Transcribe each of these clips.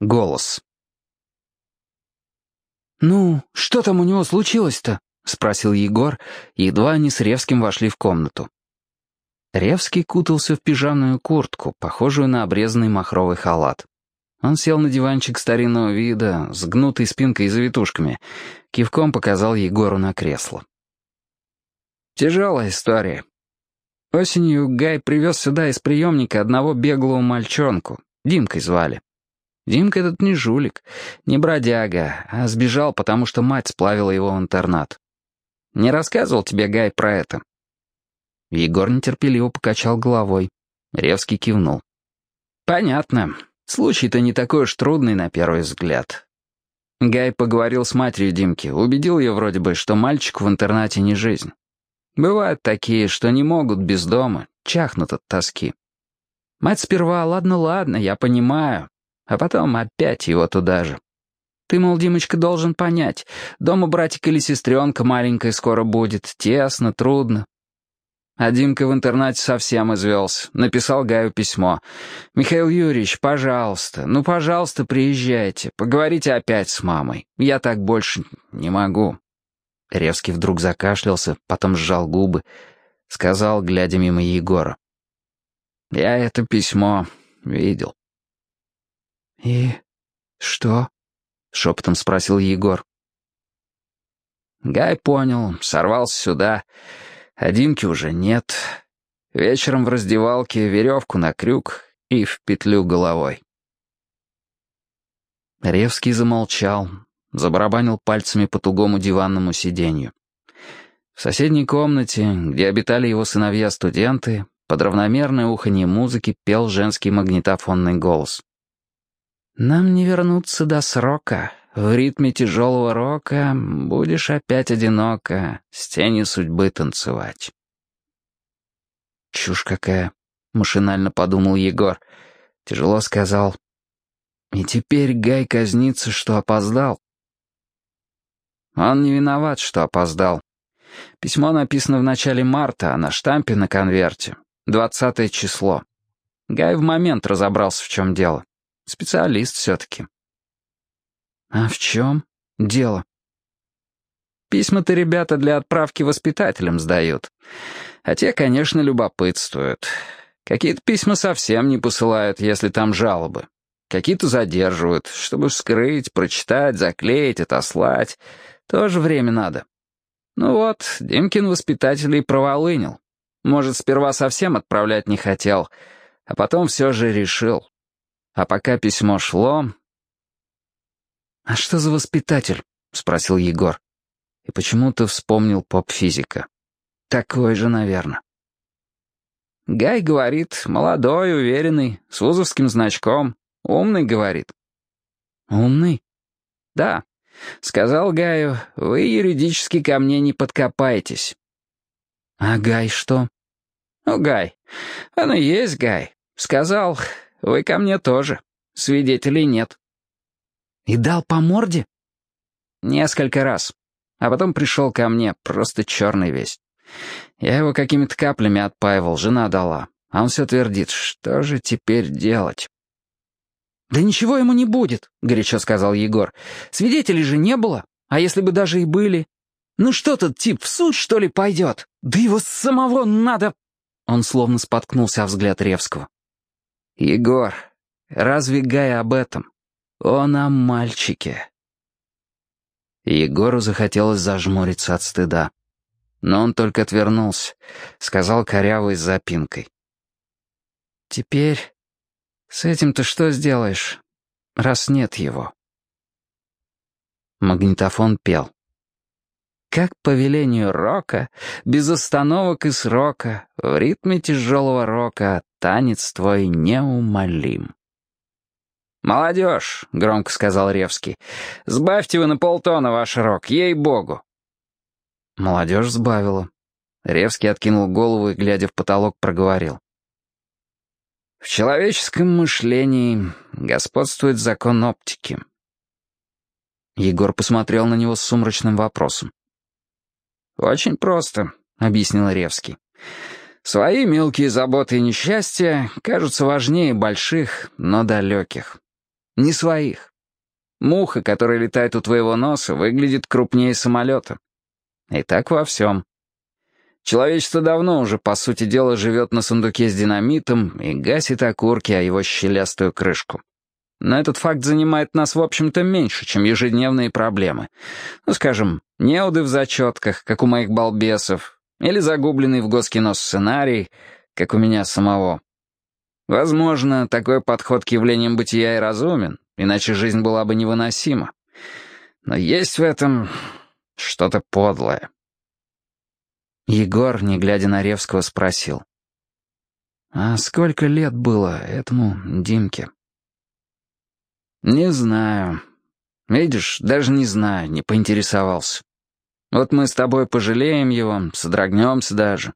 Голос. «Ну, что там у него случилось-то?» — спросил Егор, едва они с Ревским вошли в комнату. Ревский кутался в пижамную куртку, похожую на обрезанный махровый халат. Он сел на диванчик старинного вида, с гнутой спинкой и завитушками, кивком показал Егору на кресло. «Тяжелая история. Осенью Гай привез сюда из приемника одного беглого мальчонку, Димкой звали. Димка этот не жулик, не бродяга, а сбежал, потому что мать сплавила его в интернат. Не рассказывал тебе Гай про это?» Егор нетерпеливо покачал головой. Ревский кивнул. «Понятно. Случай-то не такой уж трудный на первый взгляд. Гай поговорил с матерью Димки, убедил ее вроде бы, что мальчик в интернате не жизнь. Бывают такие, что не могут без дома, чахнут от тоски. Мать сперва «ладно-ладно, я понимаю», а потом опять его туда же. Ты, мол, Димочка, должен понять, дома братик или сестренка маленькая скоро будет, тесно, трудно. А Димка в интернате совсем извелся, написал Гаю письмо. «Михаил Юрьевич, пожалуйста, ну, пожалуйста, приезжайте, поговорите опять с мамой. Я так больше не могу». Ревский вдруг закашлялся, потом сжал губы, сказал, глядя мимо Егора. «Я это письмо видел». «И что?» — шепотом спросил Егор. Гай понял, сорвался сюда, Димки уже нет. Вечером в раздевалке веревку на крюк и в петлю головой. Ревский замолчал, забарабанил пальцами по тугому диванному сиденью. В соседней комнате, где обитали его сыновья-студенты, под равномерное уханье музыки пел женский магнитофонный голос. «Нам не вернуться до срока. В ритме тяжелого рока будешь опять одиноко с тенью судьбы танцевать». «Чушь какая!» — машинально подумал Егор. Тяжело сказал. «И теперь Гай казнится, что опоздал». Он не виноват, что опоздал. Письмо написано в начале марта, а на штампе на конверте. Двадцатое число. Гай в момент разобрался, в чем дело. Специалист все-таки. А в чем дело? Письма-то ребята для отправки воспитателям сдают. А те, конечно, любопытствуют. Какие-то письма совсем не посылают, если там жалобы. Какие-то задерживают, чтобы вскрыть, прочитать, заклеить, отослать. Тоже время надо. Ну вот, Димкин воспитателей проволынил. Может, сперва совсем отправлять не хотел, а потом все же решил. А пока письмо шло... «А что за воспитатель?» — спросил Егор. И почему-то вспомнил поп-физика. Такой же, наверное. Гай говорит, молодой, уверенный, с вузовским значком. Умный, говорит. Умный? Да. Сказал Гаю, вы юридически ко мне не подкопаетесь. А Гай что? Ну, Гай. Он и есть Гай. Сказал, вы ко мне тоже. Свидетелей нет. И дал по морде? Несколько раз. А потом пришел ко мне, просто черный весь. Я его какими-то каплями отпаивал, жена дала. А он все твердит, что же теперь делать? «Да ничего ему не будет», — горячо сказал Егор. «Свидетелей же не было. А если бы даже и были? Ну что тот тип, в суд, что ли, пойдет? Да его самого надо...» Он словно споткнулся о взгляд Ревского. «Егор, разве Гай об этом? Он о мальчике». Егору захотелось зажмуриться от стыда. Но он только отвернулся, сказал корявой запинкой. «Теперь с этим-то что сделаешь, раз нет его?» Магнитофон пел. Как по велению рока, без остановок и срока, в ритме тяжелого рока танец твой неумолим. «Молодежь», — громко сказал Ревский, — «сбавьте вы на полтона ваш рок, ей-богу». Молодежь сбавила. Ревский откинул голову и, глядя в потолок, проговорил. В человеческом мышлении господствует закон оптики. Егор посмотрел на него с сумрачным вопросом. «Очень просто», — объяснил Ревский. «Свои мелкие заботы и несчастья кажутся важнее больших, но далеких. Не своих. Муха, которая летает у твоего носа, выглядит крупнее самолета. И так во всем. Человечество давно уже, по сути дела, живет на сундуке с динамитом и гасит окурки о его щелястую крышку. Но этот факт занимает нас, в общем-то, меньше, чем ежедневные проблемы. Ну, скажем, неуды в зачетках, как у моих балбесов, или загубленный в госкино сценарий, как у меня самого. Возможно, такой подход к явлениям бытия и разумен, иначе жизнь была бы невыносима. Но есть в этом что-то подлое. Егор, не глядя на Ревского, спросил. «А сколько лет было этому Димке?» «Не знаю. Видишь, даже не знаю, не поинтересовался. Вот мы с тобой пожалеем его, содрогнемся даже.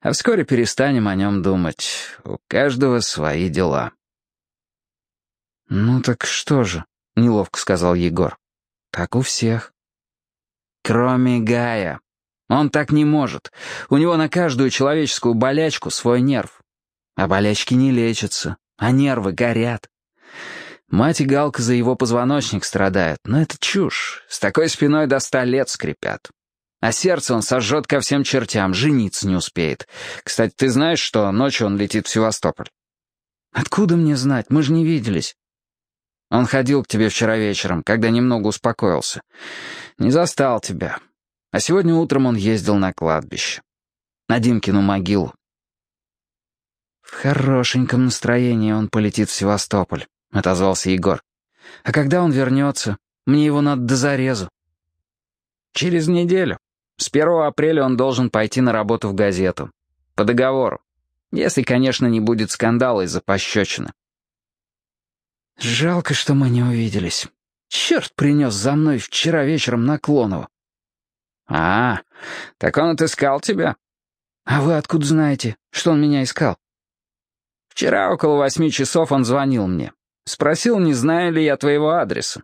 А вскоре перестанем о нем думать. У каждого свои дела». «Ну так что же?» — неловко сказал Егор. «Так у всех». «Кроме Гая. Он так не может. У него на каждую человеческую болячку свой нерв. А болячки не лечатся, а нервы горят. Мать и Галка за его позвоночник страдают, но это чушь. С такой спиной до ста лет скрипят. А сердце он сожжет ко всем чертям, жениться не успеет. Кстати, ты знаешь, что ночью он летит в Севастополь? Откуда мне знать? Мы же не виделись. Он ходил к тебе вчера вечером, когда немного успокоился. Не застал тебя. А сегодня утром он ездил на кладбище. На Димкину могилу. В хорошеньком настроении он полетит в Севастополь. — отозвался Егор. «А когда он вернется? Мне его надо до зарезу». «Через неделю. С 1 апреля он должен пойти на работу в газету. По договору. Если, конечно, не будет скандала из-за пощечины». «Жалко, что мы не увиделись. Черт принес за мной вчера вечером Наклонова». «А, так он отыскал тебя?» «А вы откуда знаете, что он меня искал?» «Вчера около восьми часов он звонил мне. Спросил, не знаю ли я твоего адреса.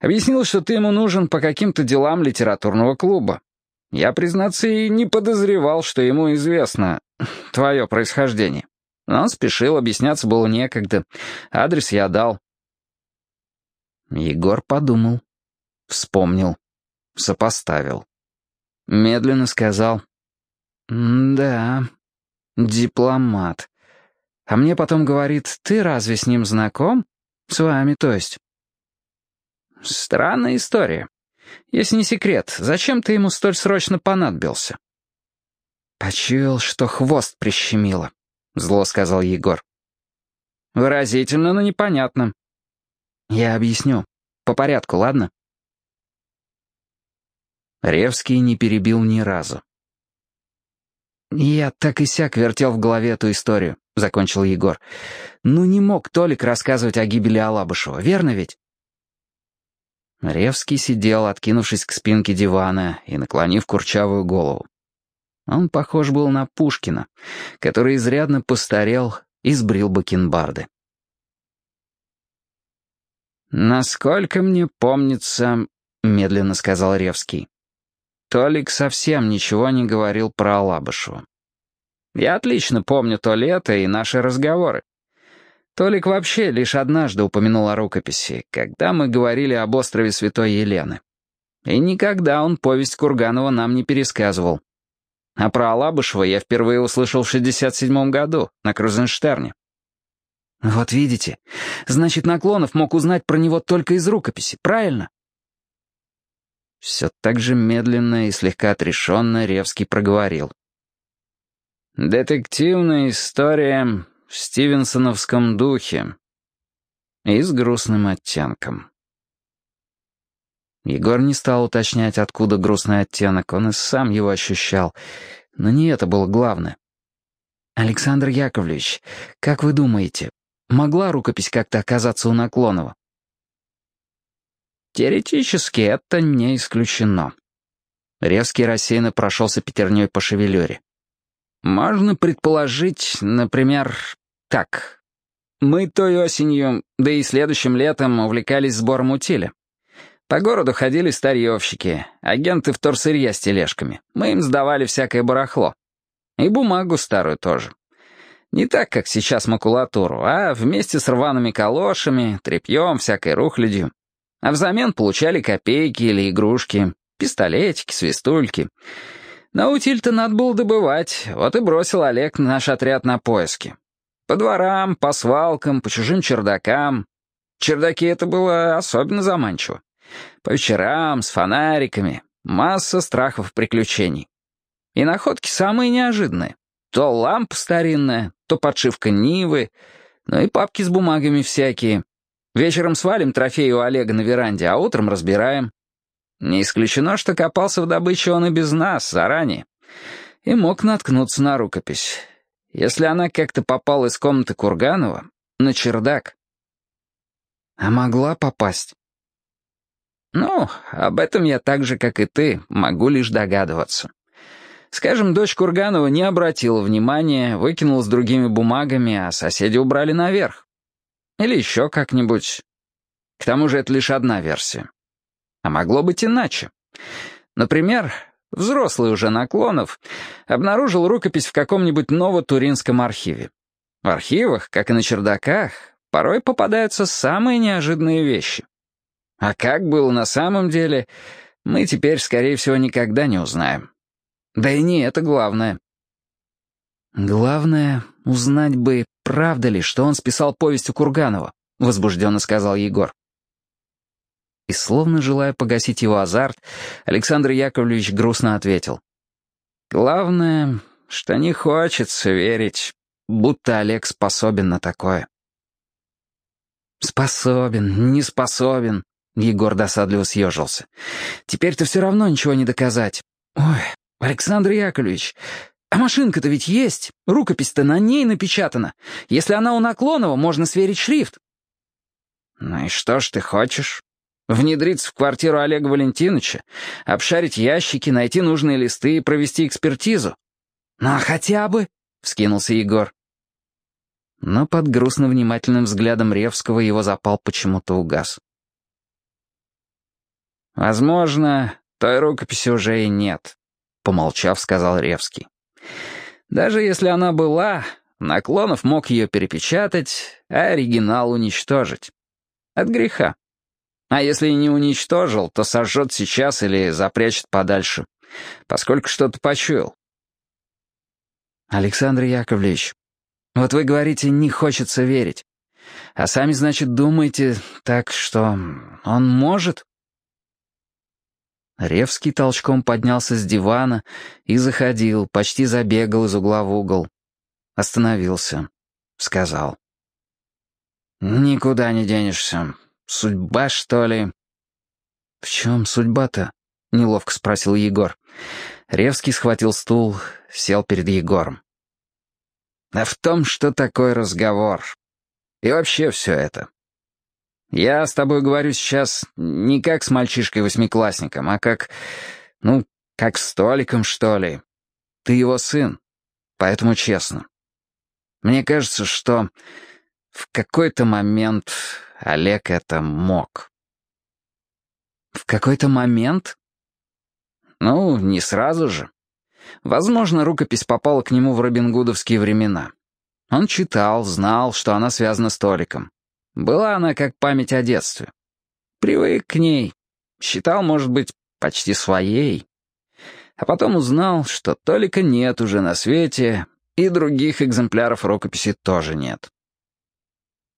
Объяснил, что ты ему нужен по каким-то делам литературного клуба. Я, признаться, и не подозревал, что ему известно твое происхождение. Но он спешил, объясняться было некогда. Адрес я дал. Егор подумал, вспомнил, сопоставил. Медленно сказал. «Да, дипломат. А мне потом говорит, ты разве с ним знаком? С вами, то есть. Странная история. Если не секрет, зачем ты ему столь срочно понадобился? Почуял, что хвост прищемило, зло сказал Егор. Выразительно, но непонятно. Я объясню. По порядку, ладно? Ревский не перебил ни разу. Я так и сяк вертел в голове эту историю. — закончил Егор. «Ну не мог Толик рассказывать о гибели Алабышева, верно ведь?» Ревский сидел, откинувшись к спинке дивана и наклонив курчавую голову. Он похож был на Пушкина, который изрядно постарел и сбрил бакенбарды. «Насколько мне помнится», — медленно сказал Ревский, Толик совсем ничего не говорил про Алабышева. Я отлично помню то лето и наши разговоры. Толик вообще лишь однажды упомянул о рукописи, когда мы говорили об острове Святой Елены. И никогда он повесть Курганова нам не пересказывал. А про Алабышева я впервые услышал в 67-м году, на Крузенштерне. Вот видите, значит, Наклонов мог узнать про него только из рукописи, правильно? Все так же медленно и слегка отрешенно Ревский проговорил. Детективная история в стивенсоновском духе и с грустным оттенком. Егор не стал уточнять, откуда грустный оттенок, он и сам его ощущал, но не это было главное. «Александр Яковлевич, как вы думаете, могла рукопись как-то оказаться у Наклонова?» «Теоретически это не исключено». Резкий рассеянно прошелся пятерней по шевелюре. Можно предположить, например, так. Мы той осенью, да и следующим летом увлекались сбором утиля. По городу ходили старьевщики, агенты вторсырья с тележками. Мы им сдавали всякое барахло. И бумагу старую тоже. Не так, как сейчас макулатуру, а вместе с рваными калошами, тряпьем, всякой рухлядью. А взамен получали копейки или игрушки, пистолетики, свистульки. Но утиль-то надо было добывать, вот и бросил Олег наш отряд на поиски. По дворам, по свалкам, по чужим чердакам. Чердаки это было особенно заманчиво. По вечерам, с фонариками, масса страхов приключений. И находки самые неожиданные. То лампа старинная, то подшивка Нивы, ну и папки с бумагами всякие. Вечером свалим трофей у Олега на веранде, а утром разбираем. Не исключено, что копался в добыче он и без нас, заранее. И мог наткнуться на рукопись. Если она как-то попала из комнаты Курганова на чердак. А могла попасть? Ну, об этом я так же, как и ты, могу лишь догадываться. Скажем, дочь Курганова не обратила внимания, выкинула с другими бумагами, а соседи убрали наверх. Или еще как-нибудь. К тому же это лишь одна версия. А могло быть иначе. Например, взрослый уже Наклонов обнаружил рукопись в каком-нибудь ново-туринском архиве. В архивах, как и на чердаках, порой попадаются самые неожиданные вещи. А как было на самом деле, мы теперь, скорее всего, никогда не узнаем. Да и не это главное. «Главное, узнать бы, правда ли, что он списал повесть у Курганова», — возбужденно сказал Егор. И словно желая погасить его азарт, Александр Яковлевич грустно ответил. «Главное, что не хочется верить, будто Олег способен на такое». «Способен, не способен», — Егор досадливо съежился. «Теперь-то все равно ничего не доказать. Ой, Александр Яковлевич, а машинка-то ведь есть, рукопись-то на ней напечатана. Если она у Наклонова, можно сверить шрифт». «Ну и что ж ты хочешь?» Внедриться в квартиру Олега Валентиновича, обшарить ящики, найти нужные листы и провести экспертизу. «Ну а хотя бы...» — вскинулся Егор. Но под грустно внимательным взглядом Ревского его запал почему-то угас. «Возможно, той рукописи уже и нет», — помолчав, сказал Ревский. «Даже если она была, Наклонов мог ее перепечатать, а оригинал уничтожить. От греха. А если не уничтожил, то сожжет сейчас или запрячет подальше, поскольку что-то почуял. Александр Яковлевич, вот вы говорите, не хочется верить. А сами, значит, думаете так, что он может? Ревский толчком поднялся с дивана и заходил, почти забегал из угла в угол. Остановился. Сказал. «Никуда не денешься. Судьба, что ли?» «В чем судьба-то?» — неловко спросил Егор. Ревский схватил стул, сел перед Егором. «А в том, что такой разговор. И вообще все это. Я с тобой говорю сейчас не как с мальчишкой-восьмиклассником, а как, ну, как с Толиком, что ли. Ты его сын, поэтому честно. Мне кажется, что в какой-то момент Олег это мог. В какой-то момент? Ну, не сразу же. Возможно, рукопись попала к нему в робингудовские времена. Он читал, знал, что она связана с Толиком. Была она как память о детстве. Привык к ней. Считал, может быть, почти своей. А потом узнал, что Толика нет уже на свете, и других экземпляров рукописи тоже нет.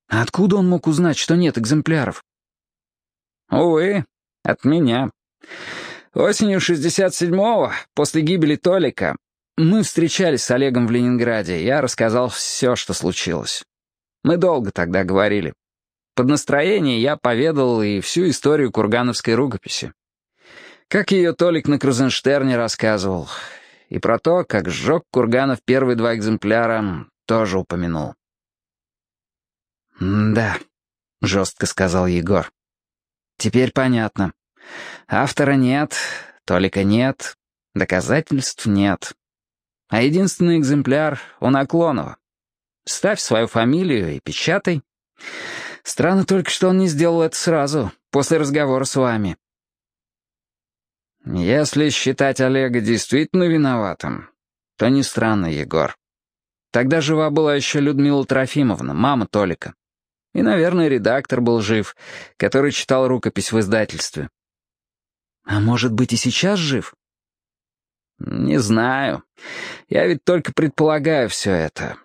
А откуда он мог узнать, что нет экземпляров? Увы, от меня. Осенью 67-го, после гибели Толика, мы встречались с Олегом в Ленинграде, я рассказал все, что случилось. Мы долго тогда говорили. Под настроение я поведал и всю историю кургановской рукописи. Как ее Толик на Крузенштерне рассказывал. И про то, как сжег Курганов первые два экземпляра, тоже упомянул. «Да», — жестко сказал Егор. «Теперь понятно. Автора нет, Толика нет, доказательств нет. А единственный экземпляр у Наклонова. Ставь свою фамилию и печатай. Странно только, что он не сделал это сразу, после разговора с вами». «Если считать Олега действительно виноватым, то не странно, Егор. Тогда жива была еще Людмила Трофимовна, мама Толика. И, наверное, редактор был жив, который читал рукопись в издательстве. А может быть, и сейчас жив? Не знаю. Я ведь только предполагаю все это.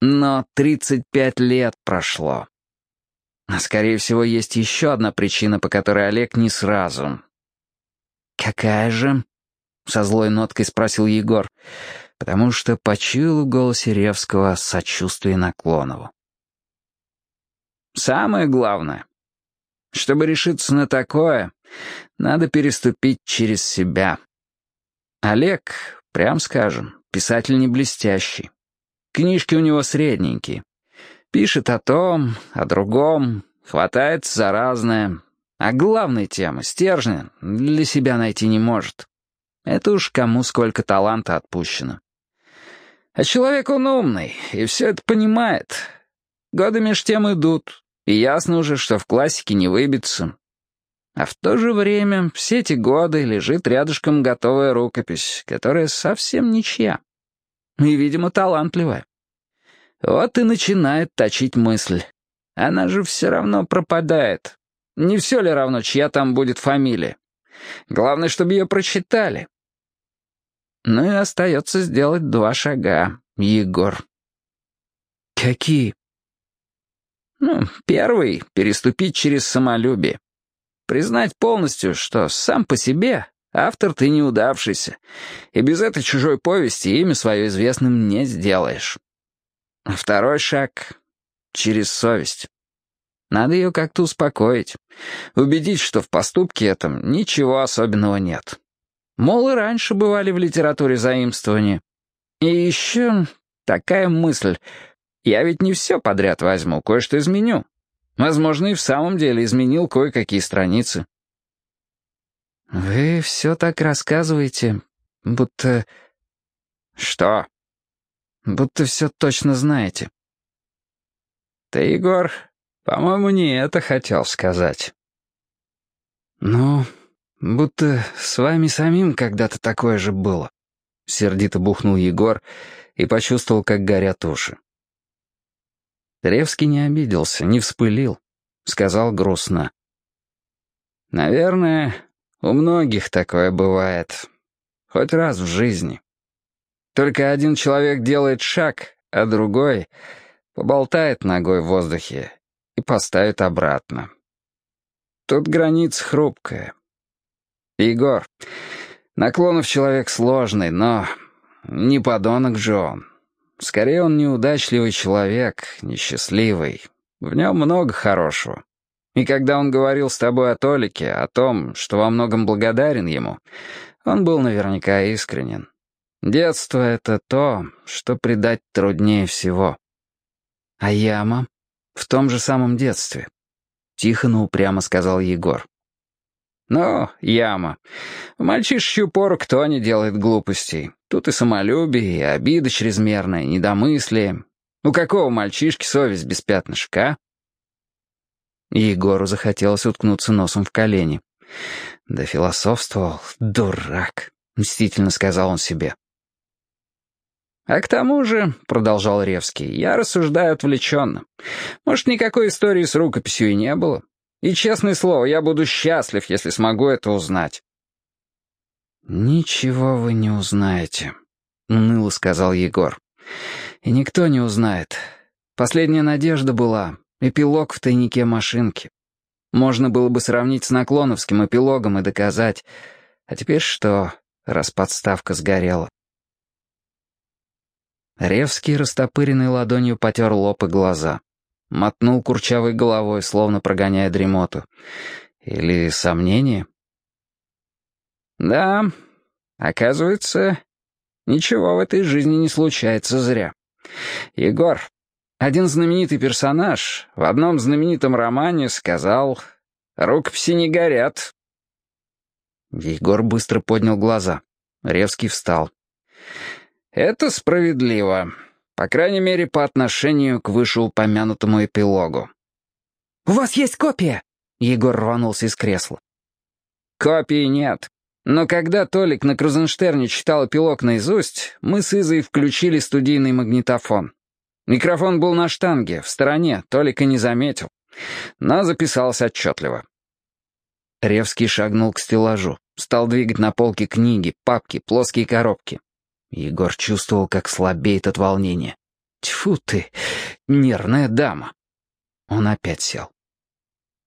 Но 35 лет прошло. А скорее всего, есть еще одна причина, по которой Олег не сразу. «Какая же?» — со злой ноткой спросил Егор, потому что почуял в голосе Ревского сочувствие Наклонову. «Самое главное, чтобы решиться на такое, надо переступить через себя. Олег, прям скажем, писатель не блестящий. Книжки у него средненькие. Пишет о том, о другом, хватается за разное. А главной темы, стержня, для себя найти не может. Это уж кому сколько таланта отпущено. А человек он умный, и все это понимает. Годы меж тем идут, и ясно уже, что в классике не выбиться. А в то же время все эти годы лежит рядышком готовая рукопись, которая совсем ничья. И, видимо, талантливая. Вот и начинает точить мысль. Она же все равно пропадает. Не все ли равно, чья там будет фамилия? Главное, чтобы ее прочитали. Ну и остается сделать два шага, Егор. Какие? Ну, первый — переступить через самолюбие. Признать полностью, что сам по себе автор ты неудавшийся, и без этой чужой повести имя свое известным не сделаешь. А второй шаг — через совесть. Надо ее как-то успокоить, убедить, что в поступке этом ничего особенного нет. Мол, и раньше бывали в литературе заимствования. И еще такая мысль. Я ведь не все подряд возьму, кое-что изменю. Возможно, и в самом деле изменил кое-какие страницы. «Вы все так рассказываете, будто...» «Что?» «Будто все точно знаете». «Ты, Егор, по-моему, не это хотел сказать». «Ну, будто с вами самим когда-то такое же было», — сердито бухнул Егор и почувствовал, как горят уши. Ревский не обиделся, не вспылил. Сказал грустно. «Наверное, у многих такое бывает. Хоть раз в жизни. Только один человек делает шаг, а другой поболтает ногой в воздухе и поставит обратно. Тут граница хрупкая. Егор, Наклонов человек сложный, но не подонок же он». Скорее, он неудачливый человек, несчастливый. В нем много хорошего. И когда он говорил с тобой о Толике, о том, что во многом благодарен ему, он был наверняка искренен. Детство — это то, что предать труднее всего. А яма? В том же самом детстве. Тихо, но упрямо сказал Егор. «Ну, яма. В мальчишечью пору кто не делает глупостей? Тут и самолюбие, и обида чрезмерная, и недомыслие. У какого мальчишки совесть без пятнышка, а?» Егору захотелось уткнуться носом в колени. «Да философствовал, дурак», — мстительно сказал он себе. «А к тому же», — продолжал Ревский, — «я рассуждаю отвлеченно. Может, никакой истории с рукописью и не было. И, честное слово, я буду счастлив, если смогу это узнать». «Ничего вы не узнаете», — уныло сказал Егор. «И никто не узнает. Последняя надежда была — эпилог в тайнике машинки. Можно было бы сравнить с наклоновским эпилогом и доказать. А теперь что, раз подставка сгорела?» Ревский растопыренной ладонью потер лоб и глаза. Мотнул курчавой головой, словно прогоняя дремоту. Или сомнение? «Да, оказывается, ничего в этой жизни не случается зря. Егор, один знаменитый персонаж в одном знаменитом романе сказал «Рукописи не горят». Егор быстро поднял глаза. Ревский встал. «Это справедливо. По крайней мере, по отношению к вышеупомянутому эпилогу. «У вас есть копия?» Егор рванулся из кресла. «Копии нет. Но когда Толик на Крузенштерне читал эпилог наизусть, мы с Изой включили студийный магнитофон. Микрофон был на штанге, в стороне, Толик и не заметил. Но записался отчетливо. Ревский шагнул к стеллажу, стал двигать на полке книги, папки, плоские коробки. Егор чувствовал, как слабеет от волнения. Тьфу ты, нервная дама. Он опять сел.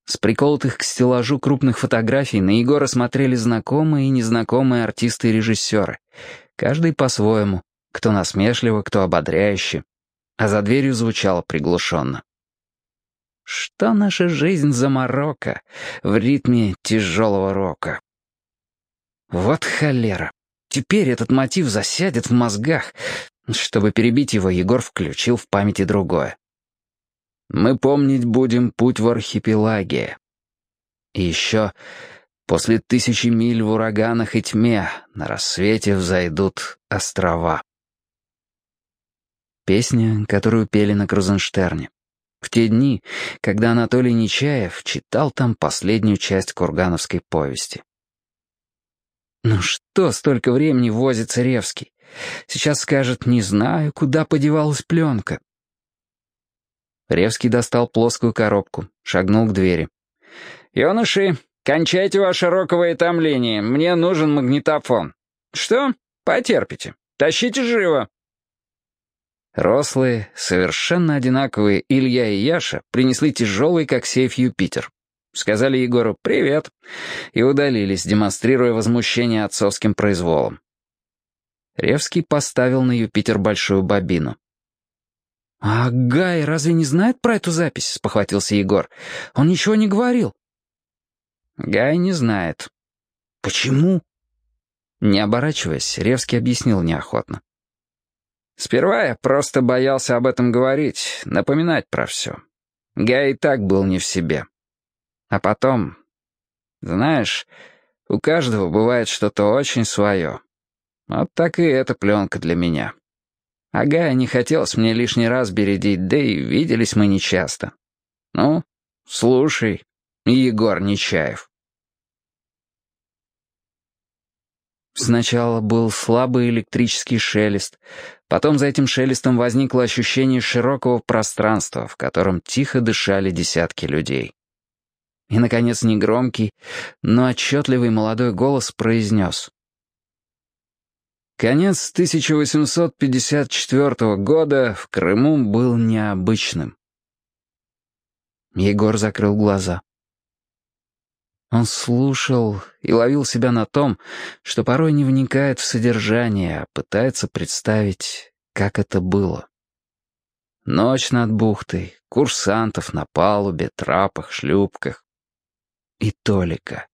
С приколотых к стеллажу крупных фотографий на Егора смотрели знакомые и незнакомые артисты и режиссеры. Каждый по-своему, кто насмешливо, кто ободряюще. А за дверью звучало приглушенно. Что наша жизнь за Марокко в ритме тяжелого рока? Вот холера. Теперь этот мотив засядет в мозгах. Чтобы перебить его, Егор включил в памяти другое. Мы помнить будем путь в архипелаге. И еще после тысячи миль в ураганах и тьме на рассвете взойдут острова. Песня, которую пели на Крузенштерне. В те дни, когда Анатолий Нечаев читал там последнюю часть кургановской повести. Ну что столько времени возится Ревский? Сейчас скажет «не знаю, куда подевалась пленка». Ревский достал плоскую коробку, шагнул к двери. «Юноши, кончайте ваше роковое томление, мне нужен магнитофон». «Что? Потерпите. Тащите живо». Рослые, совершенно одинаковые Илья и Яша принесли тяжелый, как сейф, Юпитер. Сказали Егору «привет» и удалились, демонстрируя возмущение отцовским произволом. Ревский поставил на Юпитер большую бобину. «А Гай разве не знает про эту запись?» — спохватился Егор. «Он ничего не говорил». «Гай не знает». «Почему?» Не оборачиваясь, Ревский объяснил неохотно. Сперва я просто боялся об этом говорить, напоминать про все. Гай и так был не в себе. А потом... Знаешь, у каждого бывает что-то очень свое. Вот так и эта пленка для меня. А Гая не хотелось мне лишний раз бередить, да и виделись мы нечасто. Ну, слушай, Егор Нечаев. Сначала был слабый электрический шелест, потом за этим шелестом возникло ощущение широкого пространства, в котором тихо дышали десятки людей. И, наконец, негромкий, но отчетливый молодой голос произнес. Конец 1854 года в Крыму был необычным. Егор закрыл глаза. Он слушал и ловил себя на том, что порой не вникает в содержание, а пытается представить, как это было. Ночь над бухтой, курсантов на палубе, трапах, шлюпках. И Толика,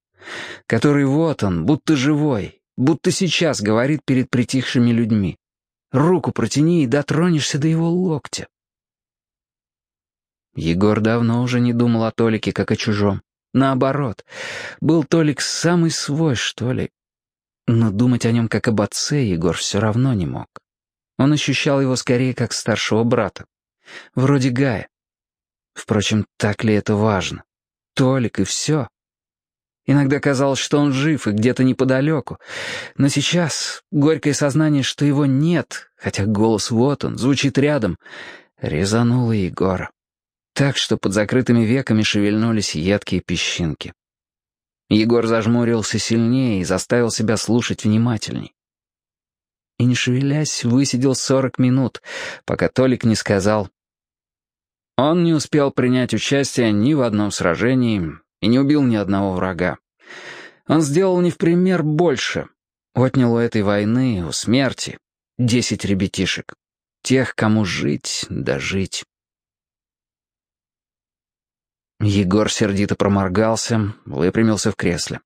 который вот он, будто живой, будто сейчас говорит перед притихшими людьми. Руку протяни и дотронешься до его локтя. Егор давно уже не думал о Толике как о чужом. Наоборот, был Толик самый свой, что ли. Но думать о нем как об отце Егор все равно не мог. Он ощущал его скорее как старшего брата. Вроде Гая. Впрочем, так ли это важно? Толик и все. Иногда казалось, что он жив и где-то неподалеку. Но сейчас горькое сознание, что его нет, хотя голос вот он, звучит рядом, резануло Егора так, что под закрытыми веками шевельнулись едкие песчинки. Егор зажмурился сильнее и заставил себя слушать внимательней. И, не шевелясь, высидел сорок минут, пока Толик не сказал. Он не успел принять участие ни в одном сражении и не убил ни одного врага. Он сделал не в пример больше. Отнял у этой войны, у смерти, десять ребятишек. Тех, кому жить да жить. Егор сердито проморгался, выпрямился в кресле.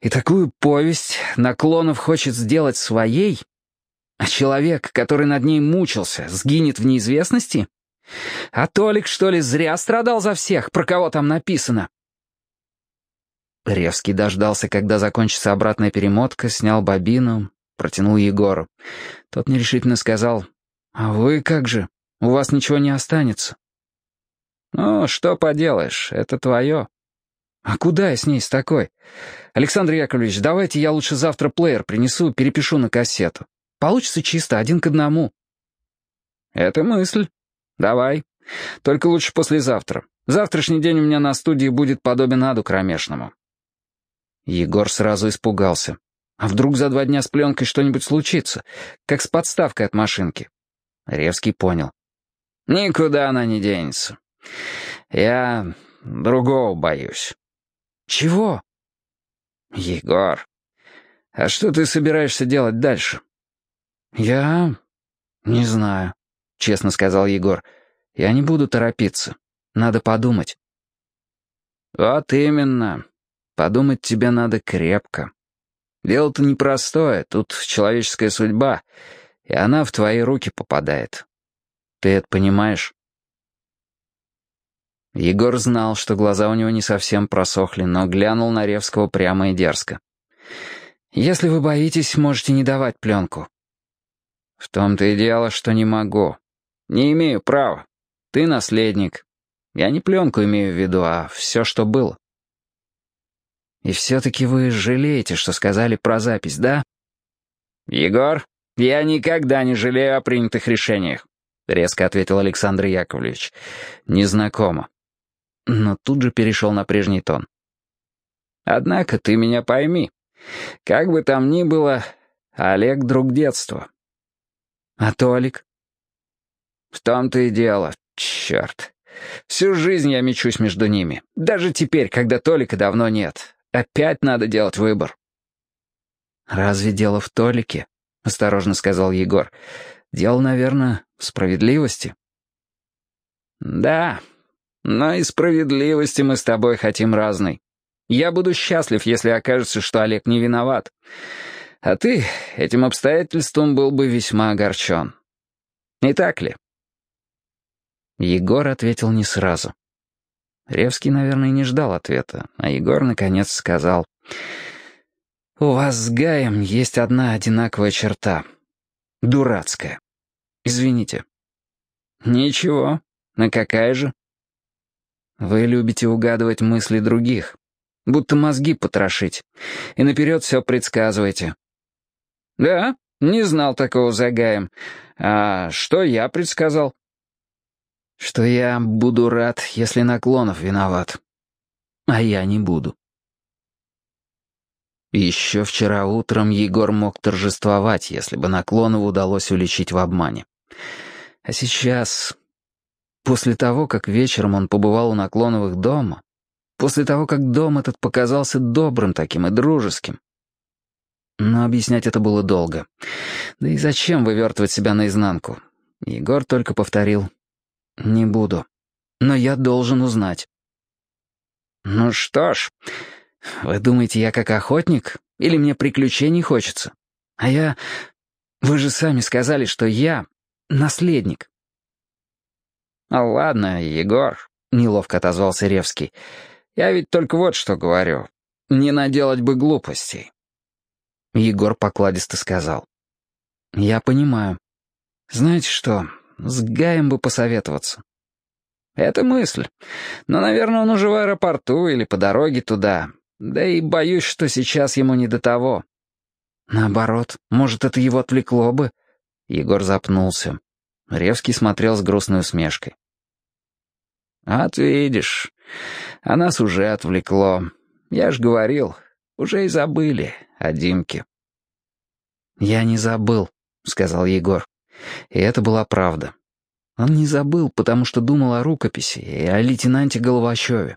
И такую повесть Наклонов хочет сделать своей? А человек, который над ней мучился, сгинет в неизвестности? А Толик, что ли, зря страдал за всех, про кого там написано? Ревский дождался, когда закончится обратная перемотка, снял бобину, протянул Егору. Тот нерешительно сказал, «А вы как же? У вас ничего не останется». «Ну, что поделаешь, это твое». «А куда я с ней с такой? Александр Яковлевич, давайте я лучше завтра плеер принесу, перепишу на кассету. Получится чисто, один к одному». «Это мысль. Давай. Только лучше послезавтра. Завтрашний день у меня на студии будет подобен аду кромешному». Егор сразу испугался. А вдруг за два дня с пленкой что-нибудь случится, как с подставкой от машинки? Ревский понял. «Никуда она не денется. Я другого боюсь». «Чего?» «Егор, а что ты собираешься делать дальше?» «Я... не знаю», — честно сказал Егор. «Я не буду торопиться. Надо подумать». «Вот именно. Подумать тебе надо крепко. Дело-то непростое, тут человеческая судьба, и она в твои руки попадает. Ты это понимаешь?» Егор знал, что глаза у него не совсем просохли, но глянул на Ревского прямо и дерзко. «Если вы боитесь, можете не давать пленку». «В том-то и дело, что не могу. Не имею права. Ты наследник. Я не пленку имею в виду, а все, что было». «И все-таки вы жалеете, что сказали про запись, да?» «Егор, я никогда не жалею о принятых решениях», — резко ответил Александр Яковлевич. «Незнакомо». Но тут же перешел на прежний тон. «Однако ты меня пойми. Как бы там ни было, Олег — друг детства». «А Толик?» «В том-то и дело. Черт. Всю жизнь я мечусь между ними. Даже теперь, когда Толика давно нет. Опять надо делать выбор. «Разве дело в Толике?» — осторожно сказал Егор. «Дело, наверное, в справедливости». «Да, но и справедливости мы с тобой хотим разной. Я буду счастлив, если окажется, что Олег не виноват. А ты этим обстоятельством был бы весьма огорчен. Не так ли?» Егор ответил не сразу. Ревский, наверное, не ждал ответа, а Егор, наконец, сказал, «У вас с Гаем есть одна одинаковая черта. Дурацкая. Извините». «Ничего. На какая же?» «Вы любите угадывать мысли других, будто мозги потрошить, и наперед все предсказываете». «Да, не знал такого за Гаем. А что я предсказал?» Что я буду рад, если Наклонов виноват. А я не буду. Еще вчера утром Егор мог торжествовать, если бы Наклонову удалось уличить в обмане. А сейчас, после того, как вечером он побывал у Наклоновых дома, после того, как дом этот показался добрым таким и дружеским, но объяснять это было долго. Да и зачем вывертывать себя наизнанку? Егор только повторил «Не буду. Но я должен узнать». «Ну что ж, вы думаете, я как охотник? Или мне приключений хочется? А я... Вы же сами сказали, что я наследник». «А ладно, Егор», — неловко отозвался Ревский. «Я ведь только вот что говорю. Не наделать бы глупостей». Егор покладисто сказал. «Я понимаю. Знаете что, с Гаем бы посоветоваться. Это мысль. Но, наверное, он уже в аэропорту или по дороге туда. Да и боюсь, что сейчас ему не до того. Наоборот, может, это его отвлекло бы. Егор запнулся. Ревский смотрел с грустной усмешкой. «От видишь, а нас уже отвлекло. Я ж говорил, уже и забыли о Димке». «Я не забыл», — сказал Егор. И это была правда. Он не забыл, потому что думал о рукописи и о лейтенанте Головачеве.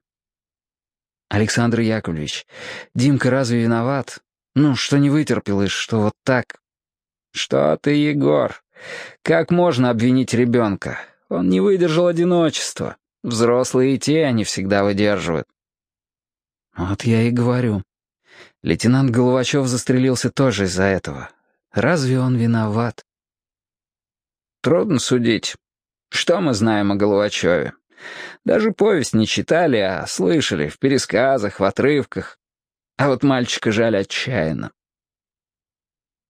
«Александр Яковлевич, Димка разве виноват? Ну, что не вытерпел и что вот так...» «Что ты, Егор? Как можно обвинить ребенка? Он не выдержал одиночества. Взрослые и те они всегда выдерживают». «Вот я и говорю. Лейтенант Головачев застрелился тоже из-за этого. Разве он виноват?» Трудно судить. Что мы знаем о Головачеве? Даже повесть не читали, а слышали в пересказах, в отрывках. А вот мальчика жаль отчаянно.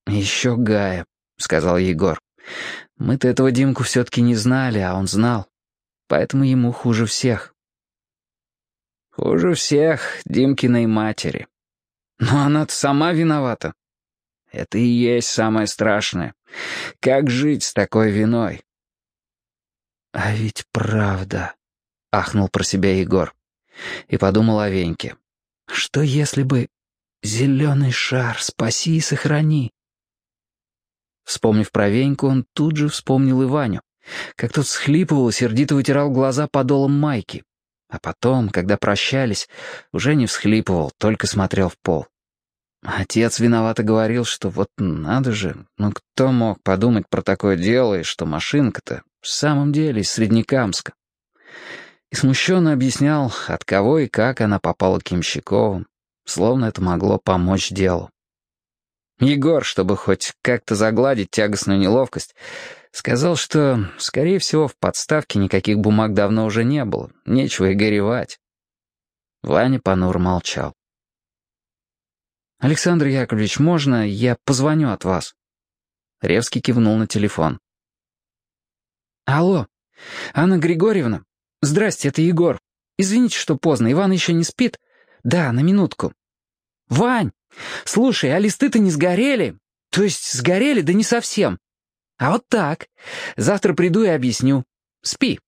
«Еще Гая», — сказал Егор. «Мы-то этого Димку все-таки не знали, а он знал. Поэтому ему хуже всех». Хуже всех Димкиной матери. Но она-то сама виновата. Это и есть самое страшное. Как жить с такой виной? «А ведь правда», — ахнул про себя Егор. И подумал о Веньке. «Что если бы зеленый шар спаси и сохрани?» Вспомнив про Веньку, он тут же вспомнил и Ваню, как тот схлипывал и сердито вытирал глаза подолом майки. А потом, когда прощались, уже не всхлипывал, только смотрел в пол. Отец виновато говорил, что вот надо же, ну кто мог подумать про такое дело, и что машинка-то в самом деле из Среднекамска. И смущенно объяснял, от кого и как она попала к Ямщиковым, словно это могло помочь делу. Егор, чтобы хоть как-то загладить тягостную неловкость, сказал, что, скорее всего, в подставке никаких бумаг давно уже не было, нечего и горевать. Ваня понур молчал. «Александр Яковлевич, можно я позвоню от вас?» Ревский кивнул на телефон. «Алло, Анна Григорьевна? Здрасте, это Егор. Извините, что поздно, Иван еще не спит? Да, на минутку. Вань, слушай, а листы-то не сгорели? То есть сгорели, да не совсем. А вот так. Завтра приду и объясню. Спи,